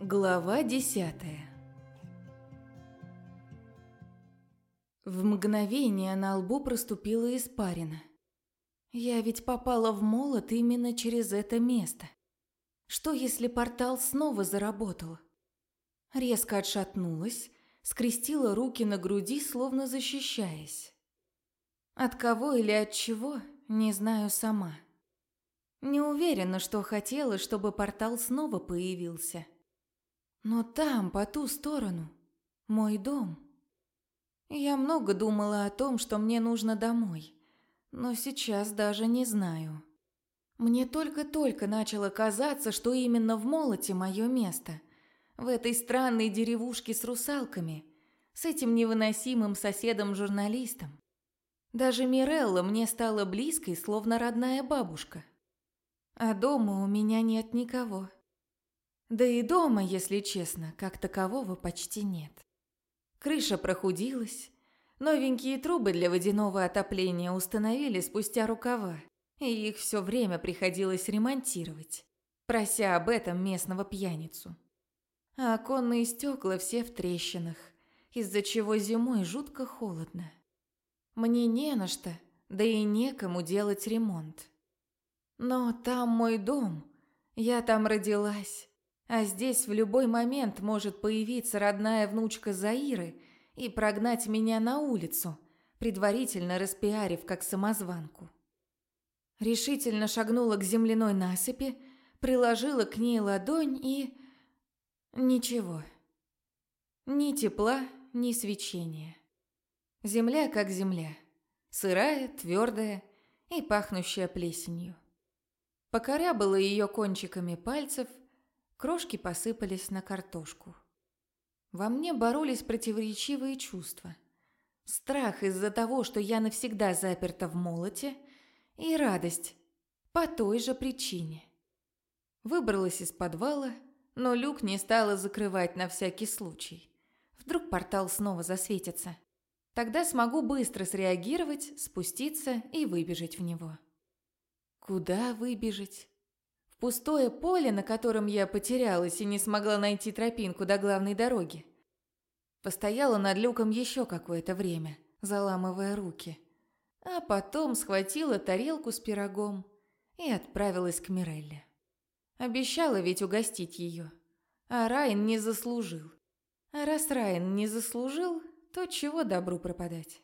Глава десятая В мгновение на лбу проступила испарина. Я ведь попала в молот именно через это место. Что, если портал снова заработал? Резко отшатнулась, скрестила руки на груди, словно защищаясь. От кого или от чего, не знаю сама. Не уверена, что хотела, чтобы портал снова появился. Но там, по ту сторону, мой дом. Я много думала о том, что мне нужно домой, но сейчас даже не знаю. Мне только-только начало казаться, что именно в молоте мое место. В этой странной деревушке с русалками, с этим невыносимым соседом-журналистом. Даже Мирелла мне стала близкой, словно родная бабушка. А дома у меня нет никого. Да и дома, если честно, как такового почти нет. Крыша прохудилась, новенькие трубы для водяного отопления установили спустя рукава и их все время приходилось ремонтировать, прося об этом местного пьяницу. А оконные стекла все в трещинах, из-за чего зимой жутко холодно. Мне не на что, да и некому делать ремонт. Но там мой дом, я там родилась, а здесь в любой момент может появиться родная внучка Заиры и прогнать меня на улицу, предварительно распиарив как самозванку. Решительно шагнула к земляной насыпи, приложила к ней ладонь и... Ничего. Ни тепла, ни свечения. Земля как земля. Сырая, твердая и пахнущая плесенью. Покорябала ее кончиками пальцев, крошки посыпались на картошку. Во мне боролись противоречивые чувства. Страх из-за того, что я навсегда заперта в молоте, и радость по той же причине. Выбралась из подвала, но люк не стала закрывать на всякий случай. Вдруг портал снова засветится. Тогда смогу быстро среагировать, спуститься и выбежать в него. Куда выбежать? Пустое поле, на котором я потерялась и не смогла найти тропинку до главной дороги. Постояла над люком еще какое-то время, заламывая руки а потом схватила тарелку с пирогом и отправилась к Мирелле. Обещала ведь угостить ее, а Райан не заслужил. А раз Райан не заслужил, то чего добру пропадать?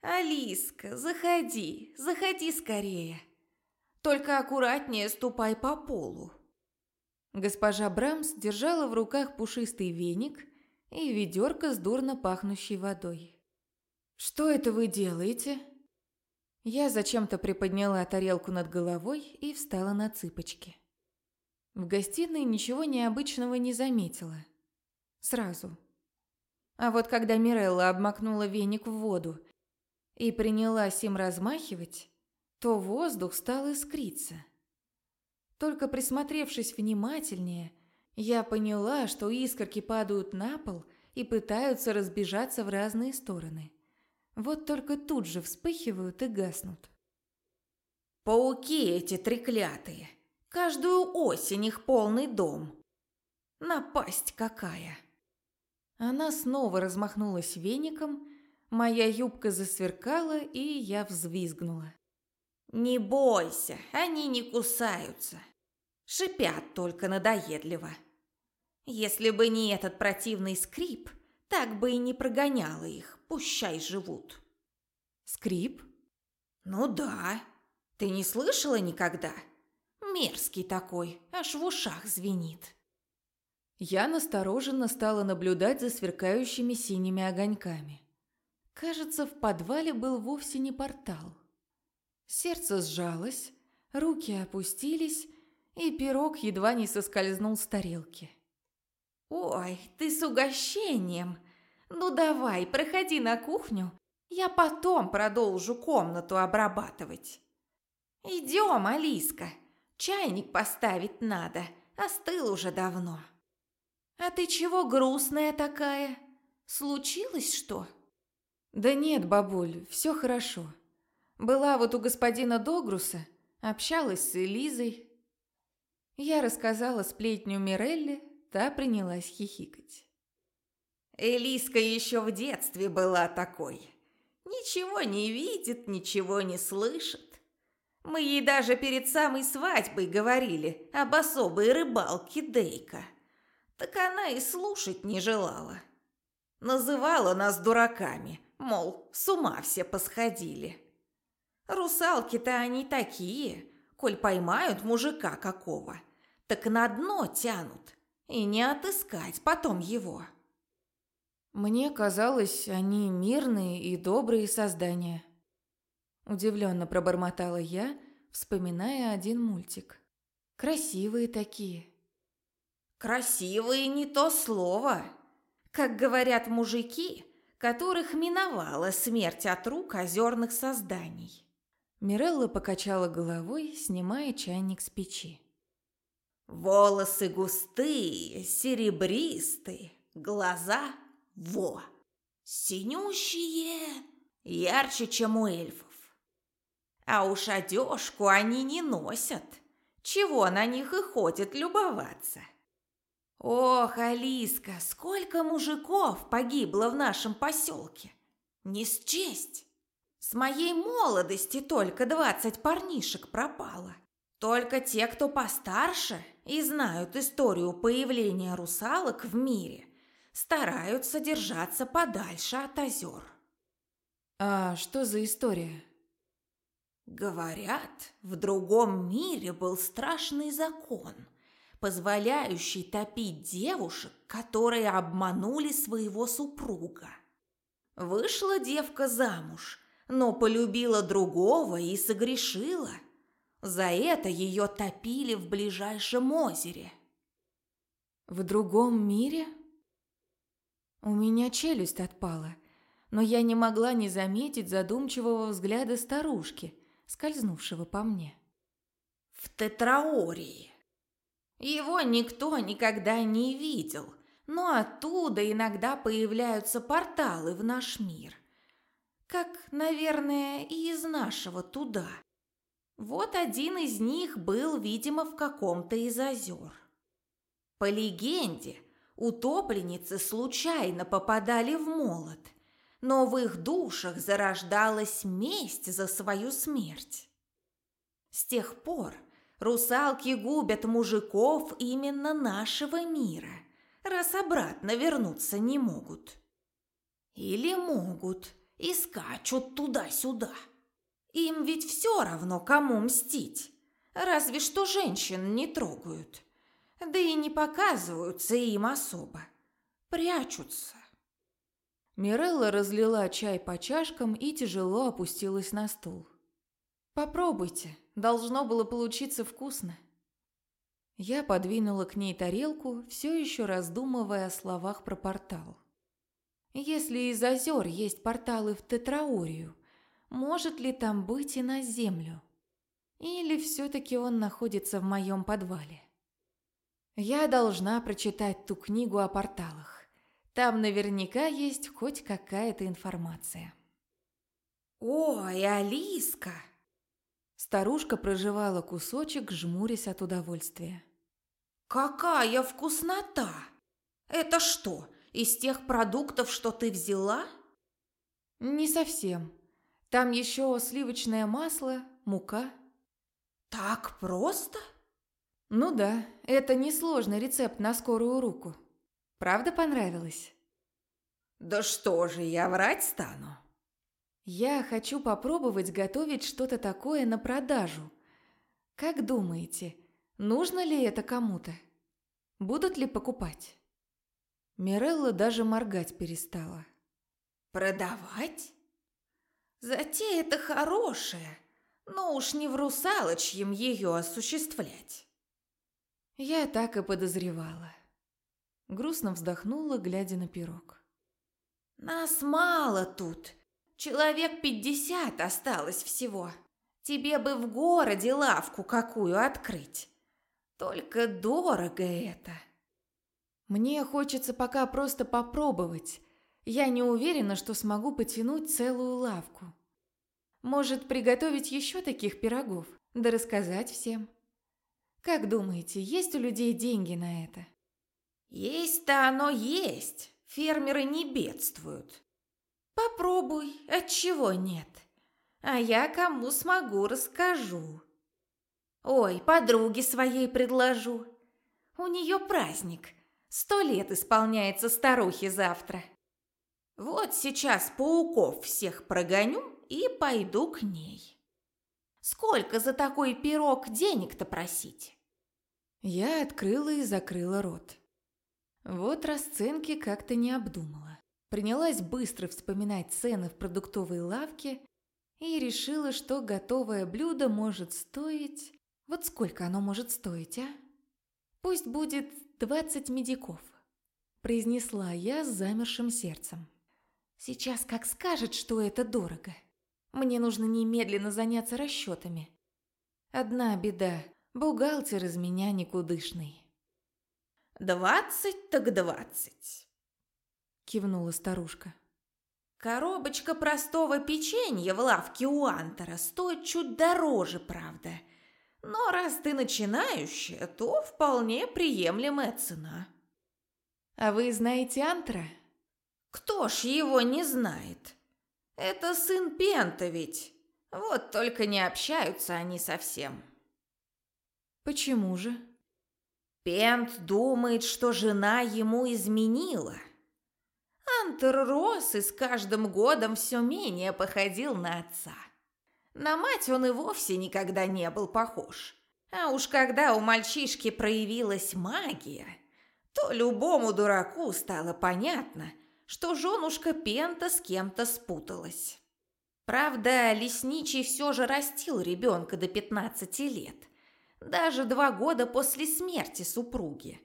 «Алиска, заходи, заходи скорее. Только аккуратнее ступай по полу». Госпожа Брамс держала в руках пушистый веник и ведерко с дурно пахнущей водой. «Что это вы делаете?» Я зачем-то приподняла тарелку над головой и встала на цыпочки. В гостиной ничего необычного не заметила. Сразу. А вот когда Мирелла обмакнула веник в воду и принялась им размахивать, то воздух стал искриться. Только присмотревшись внимательнее, я поняла, что искорки падают на пол и пытаются разбежаться в разные стороны. Вот только тут же вспыхивают и гаснут. Пауки эти треклятые. Каждую осень их полный дом. Напасть какая. Она снова размахнулась веником, моя юбка засверкала, и я взвизгнула. «Не бойся, они не кусаются. Шипят только надоедливо. Если бы не этот противный скрип, так бы и не прогоняла их. Пущай живут. Скрип? Ну да. Ты не слышала никогда? Мерзкий такой, аж в ушах звенит. Я настороженно стала наблюдать за сверкающими синими огоньками. Кажется, в подвале был вовсе не портал. Сердце сжалось, руки опустились, и пирог едва не соскользнул с тарелки. «Ой, ты с угощением!» Ну давай, проходи на кухню, я потом продолжу комнату обрабатывать. Идем, Алиска, чайник поставить надо, остыл уже давно. А ты чего грустная такая? Случилось что? Да нет, бабуль, все хорошо. Была вот у господина Догруса, общалась с Элизой. Я рассказала сплетню Мирелли, та принялась хихикать. Элиска еще в детстве была такой. Ничего не видит, ничего не слышит. Мы ей даже перед самой свадьбой говорили об особой рыбалке Дейка. Так она и слушать не желала. Называла нас дураками, мол, с ума все посходили. Русалки-то они такие, коль поймают мужика какого, так на дно тянут, и не отыскать потом его. Мне казалось, они мирные и добрые создания. Удивленно пробормотала я, вспоминая один мультик. Красивые такие. Красивые не то слово. Как говорят мужики, которых миновала смерть от рук озерных созданий. Мирелла покачала головой, снимая чайник с печи. Волосы густые, серебристые, глаза – во, синющие, ярче, чем у эльфов. А уж одежку они не носят, чего на них и ходят любоваться. Ох, Алиска, сколько мужиков погибло в нашем поселке! Не счесть! С моей молодости только двадцать парнишек пропало. Только те, кто постарше и знают историю появления русалок в мире, стараются держаться подальше от озер. А что за история? Говорят, в другом мире был страшный закон – позволяющий топить девушек, которые обманули своего супруга. Вышла девка замуж, но полюбила другого и согрешила. За это ее топили в ближайшем озере. В другом мире? У меня челюсть отпала, но я не могла не заметить задумчивого взгляда старушки, скользнувшего по мне. В Тетраории. Его никто никогда не видел, но оттуда иногда появляются порталы в наш мир. Как, наверное, и из нашего туда. Вот один из них был, видимо, в каком-то из озер. По легенде, утопленницы случайно попадали в молот, но в их душах зарождалась месть за свою смерть. С тех пор Русалки губят мужиков именно нашего мира, раз обратно вернуться не могут. Или могут и скачут туда-сюда. Им ведь все равно, кому мстить. Разве что женщин не трогают. Да и не показываются им особо. Прячутся. Мирелла разлила чай по чашкам и тяжело опустилась на стул. «Попробуйте», Должно было получиться вкусно. Я подвинула к ней тарелку, все еще раздумывая о словах про портал. Если из озер есть порталы в Тетраорию, может ли там быть и на Землю? Или все-таки он находится в моем подвале? Я должна прочитать ту книгу о порталах. Там наверняка есть хоть какая-то информация. «Ой, Алиска!» Старушка проживала кусочек, жмурясь от удовольствия. «Какая вкуснота! Это что, из тех продуктов, что ты взяла?» «Не совсем. Там еще сливочное масло, мука». «Так просто?» «Ну да, это несложный рецепт на скорую руку. Правда понравилось?» «Да что же я врать стану?» Я хочу попробовать готовить что-то такое на продажу. Как думаете, нужно ли это кому-то? Будут ли покупать? Мирелла даже моргать перестала. Продавать? Затея-то хорошая, но уж не в русалочьем ее осуществлять. Я так и подозревала. Грустно вздохнула, глядя на пирог. Нас мало тут, Человек пятьдесят осталось всего. Тебе бы в городе лавку какую открыть. Только дорого это. Мне хочется пока просто попробовать. Я не уверена, что смогу потянуть целую лавку. Может, приготовить еще таких пирогов, да рассказать всем. Как думаете, есть у людей деньги на это? Есть-то оно есть. Фермеры не бедствуют. Попробуй, отчего нет. А я кому смогу, расскажу. Ой, подруге своей предложу. У нее праздник. Сто лет исполняется старухе завтра. Вот сейчас пауков всех прогоню и пойду к ней. Сколько за такой пирог денег-то просить? Я открыла и закрыла рот. Вот расценки как-то не обдумала. Принялась быстро вспоминать цены в продуктовой лавке и решила, что готовое блюдо может стоить... Вот сколько оно может стоить, а? Пусть будет двадцать медиков, произнесла я с замершим сердцем. Сейчас как скажет, что это дорого. Мне нужно немедленно заняться расчетами. Одна беда, бухгалтер из меня никудышный. «Двадцать так двадцать», — кивнула старушка. «Коробочка простого печенья в лавке у Антера стоит чуть дороже, правда. Но раз ты начинающая, то вполне приемлемая цена». «А вы знаете Антера?» «Кто ж его не знает? Это сын Пента ведь. Вот только не общаются они совсем». «Почему же?» Пент думает, что жена ему изменила. Антер рос и с каждым годом все менее походил на отца. На мать он и вовсе никогда не был похож. А уж когда у мальчишки проявилась магия, то любому дураку стало понятно, что женушка Пента с кем-то спуталась. Правда, лесничий все же растил ребенка до 15 лет – даже два года после смерти супруги.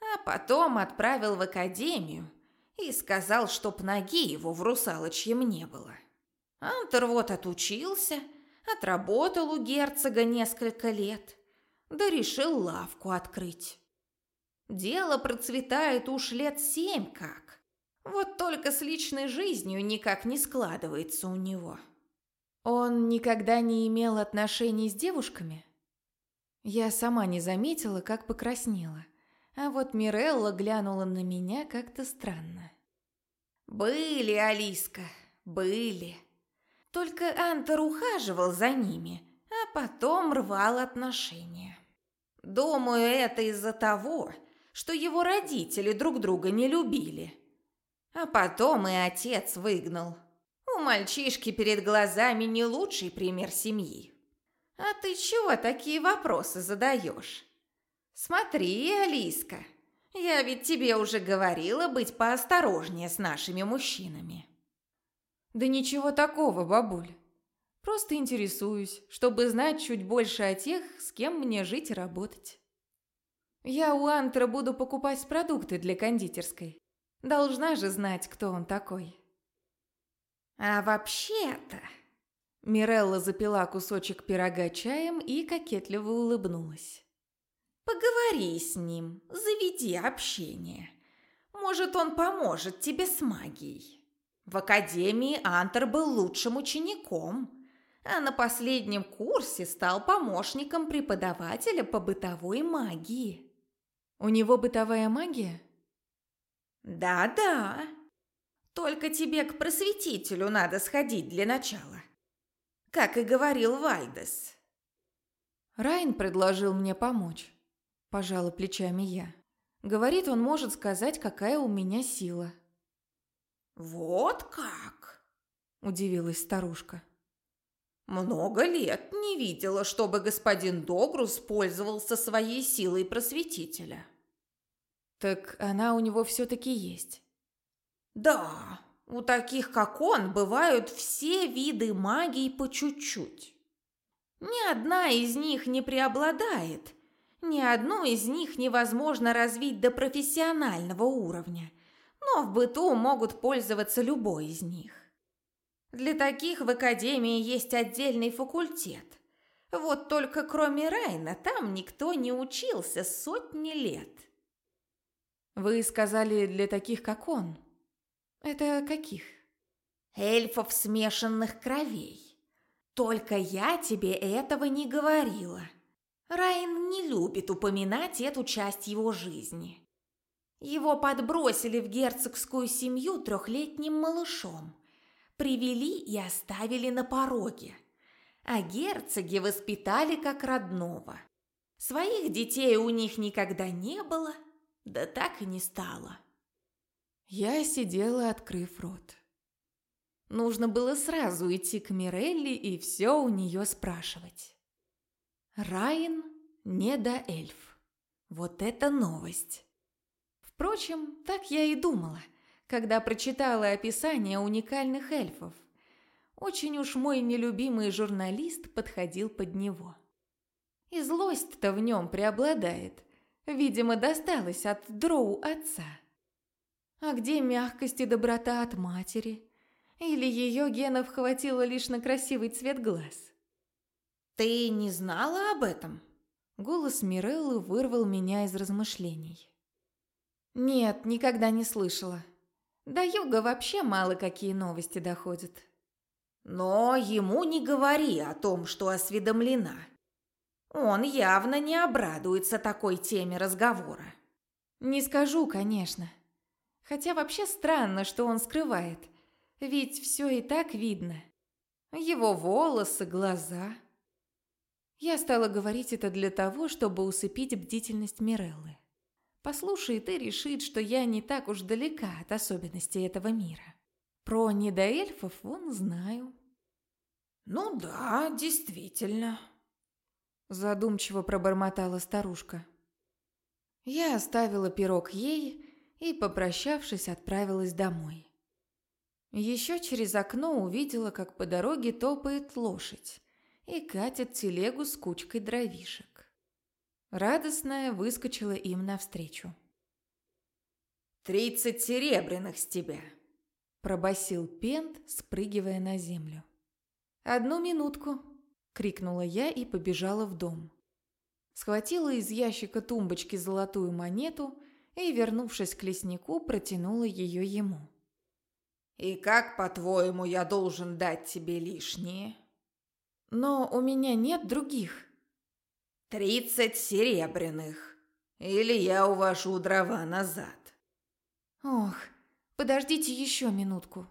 А потом отправил в академию и сказал, чтоб ноги его в русалочьем не было. Антер вот отучился, отработал у герцога несколько лет, да решил лавку открыть. Дело процветает уж лет семь как. Вот только с личной жизнью никак не складывается у него. Он никогда не имел отношений с девушками? Я сама не заметила, как покраснела. А вот Мирелла глянула на меня как-то странно. «Были, Алиска, были. Только Антер ухаживал за ними, а потом рвал отношения. Думаю, это из-за того, что его родители друг друга не любили. А потом и отец выгнал. У мальчишки перед глазами не лучший пример семьи. «А ты чего такие вопросы задаешь?» «Смотри, Алиска, я ведь тебе уже говорила быть поосторожнее с нашими мужчинами». «Да ничего такого, бабуль. Просто интересуюсь, чтобы знать чуть больше о тех, с кем мне жить и работать. Я у Антра буду покупать продукты для кондитерской. Должна же знать, кто он такой». «А вообще-то...» Мирелла запила кусочек пирога чаем и кокетливо улыбнулась. «Поговори с ним, заведи общение. Может, он поможет тебе с магией. В академии Антер был лучшим учеником, а на последнем курсе стал помощником преподавателя по бытовой магии». «У него бытовая магия?» «Да-да. Только тебе к просветителю надо сходить для начала как и говорил Вальдес. Райн предложил мне помочь. Пожала плечами я. Говорит, он может сказать, какая у меня сила. Вот как? Удивилась старушка. Много лет не видела, чтобы господин Догрус пользовался своей силой просветителя. Так она у него все-таки есть. Да, у таких, как он, бывают все виды магии по чуть-чуть. Ни одна из них не преобладает, ни одну из них невозможно развить до профессионального уровня, но в быту могут пользоваться любой из них. Для таких в академии есть отдельный факультет. Вот только кроме Райна там никто не учился сотни лет. Вы сказали для таких, как он. Это каких? Эльфов смешанных кровей. Только я тебе этого не говорила. Райан не любит упоминать эту часть его жизни. Его подбросили в герцогскую семью трехлетним малышом, привели и оставили на пороге, а герцоги воспитали как родного. Своих детей у них никогда не было, да так и не стало. Я сидела, открыв рот. Нужно было сразу идти к Мирелли и все у нее спрашивать. Райан эльф. Вот это новость. Впрочем, так я и думала, когда прочитала описание уникальных эльфов. Очень уж мой нелюбимый журналист подходил под него. И злость-то в нем преобладает. Видимо, досталась от дроу отца. А где мягкость и доброта от матери? Или ее генов хватило лишь на красивый цвет глаз? «Ты не знала об этом?» Голос Миреллы вырвал меня из размышлений. Нет, никогда не слышала. До юга вообще мало какие новости доходят. Но ему не говори о том, что осведомлена. Он явно не обрадуется такой теме разговора. Не скажу, конечно. Хотя вообще странно, что он скрывает. Ведь все и так видно. Его волосы, глаза. Я стала говорить это для того, чтобы усыпить бдительность Миреллы послушает и решит, что я не так уж далека от особенностей этого мира. Про недоэльфов вон знаю. «Ну да, действительно», – задумчиво пробормотала старушка. Я оставила пирог ей и, попрощавшись, отправилась домой. Еще через окно увидела, как по дороге топает лошадь и катит телегу с кучкой дровишек. Радостная выскочила им навстречу. «Тридцать серебряных с тебя!» Пробасил Пент, спрыгивая на землю. «Одну минутку!» — крикнула я и побежала в дом. Схватила из ящика тумбочки золотую монету и, вернувшись к леснику, протянула ее ему. «И как, по-твоему, я должен дать тебе лишнее?» «Но у меня нет других», Тридцать серебряных. Или я увожу дрова назад. Ох, подождите еще минутку.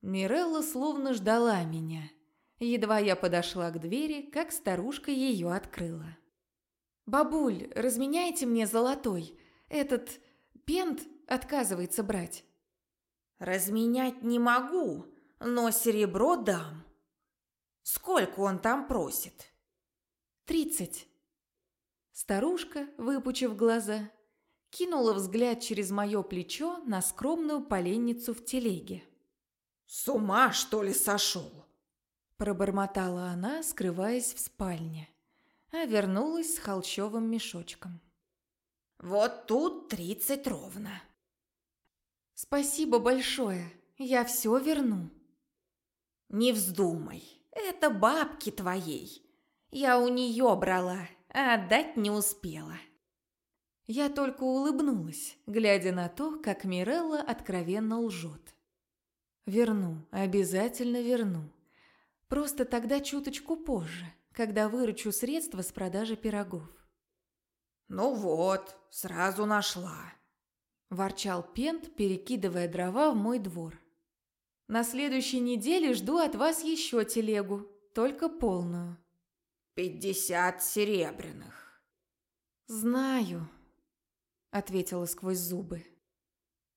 Мирелла словно ждала меня. Едва я подошла к двери, как старушка ее открыла. «Бабуль, разменяйте мне золотой. Этот пент отказывается брать». «Разменять не могу, но серебро дам. Сколько он там просит?» Тридцать. Старушка, выпучив глаза, кинула взгляд через мое плечо на скромную поленницу в телеге. «С ума, что ли, сошел?» Пробормотала она, скрываясь в спальне, а вернулась с холщовым мешочком. «Вот тут тридцать ровно». «Спасибо большое, я все верну». «Не вздумай, это бабки твоей. Я у нее брала, а отдать не успела. Я только улыбнулась, глядя на то, как Мирелла откровенно лжет. Верну, обязательно верну. Просто тогда чуточку позже, когда выручу средства с продажи пирогов. «Ну вот, сразу нашла», – ворчал Пент, перекидывая дрова в мой двор. «На следующей неделе жду от вас еще телегу, только полную». «Пятьдесят серебряных». «Знаю», — ответила сквозь зубы.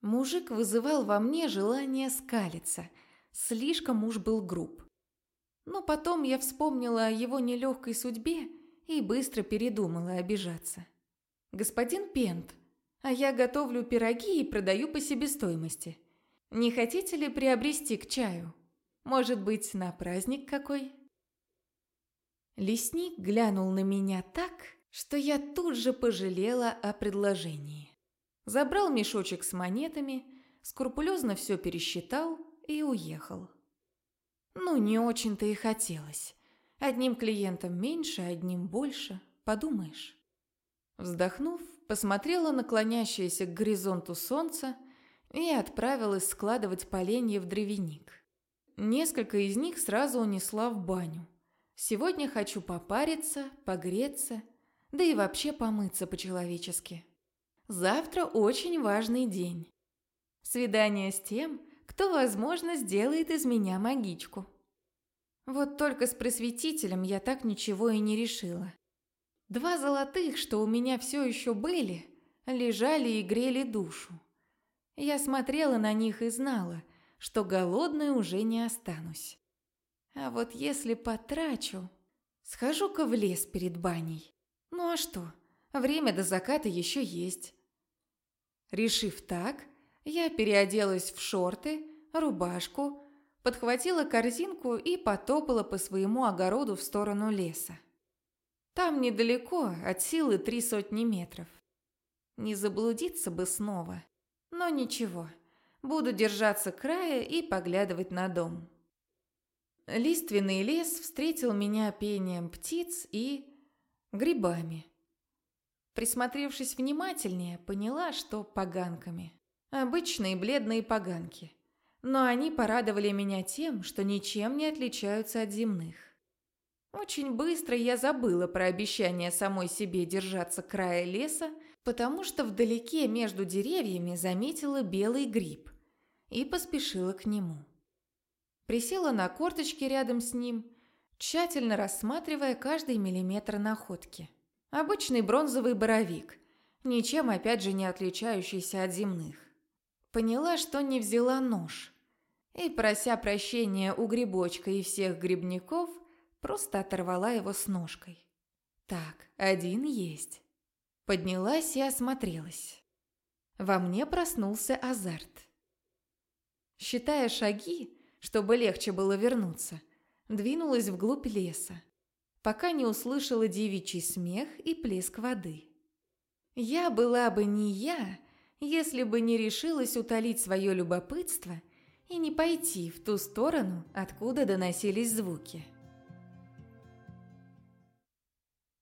Мужик вызывал во мне желание скалиться, слишком уж был груб. Но потом я вспомнила о его нелегкой судьбе и быстро передумала обижаться. «Господин Пент, а я готовлю пироги и продаю по себестоимости. Не хотите ли приобрести к чаю? Может быть, на праздник какой?» Лесник глянул на меня так, что я тут же пожалела о предложении. Забрал мешочек с монетами, скрупулезно все пересчитал и уехал. Ну, не очень-то и хотелось. Одним клиентом меньше, одним больше, подумаешь. Вздохнув, посмотрела на клонящееся к горизонту солнце и отправилась складывать поленья в древеник. Несколько из них сразу унесла в баню Сегодня хочу попариться, погреться, да и вообще помыться по-человечески. Завтра очень важный день. Свидание с тем, кто, возможно, сделает из меня магичку. Вот только с просветителем я так ничего и не решила. Два золотых, что у меня все еще были, лежали и грели душу. Я смотрела на них и знала, что голодной уже не останусь. А вот если потрачу, схожу-ка в лес перед баней. Ну а что, время до заката еще есть. Решив так, я переоделась в шорты, рубашку, подхватила корзинку и потопала по своему огороду в сторону леса. Там недалеко, от силы три сотни метров. Не заблудиться бы снова, но ничего, буду держаться края и поглядывать на дом. Лиственный лес встретил меня пением птиц и грибами. Присмотревшись внимательнее, поняла, что поганками. Обычные бледные поганки. Но они порадовали меня тем, что ничем не отличаются от земных. Очень быстро я забыла про обещание самой себе держаться края леса, потому что вдалеке между деревьями заметила белый гриб и поспешила к нему. Присела на корточки рядом с ним, тщательно рассматривая каждый миллиметр находки. Обычный бронзовый боровик, ничем опять же не отличающийся от земных. Поняла, что не взяла нож. И, прося прощения у грибочка и всех грибников, просто оторвала его с ножкой. Так, один есть. Поднялась и осмотрелась. Во мне проснулся азарт. Считая шаги, чтобы легче было вернуться, двинулась вглубь леса, пока не услышала девичий смех и плеск воды. Я была бы не я, если бы не решилась утолить свое любопытство и не пойти в ту сторону, откуда доносились звуки.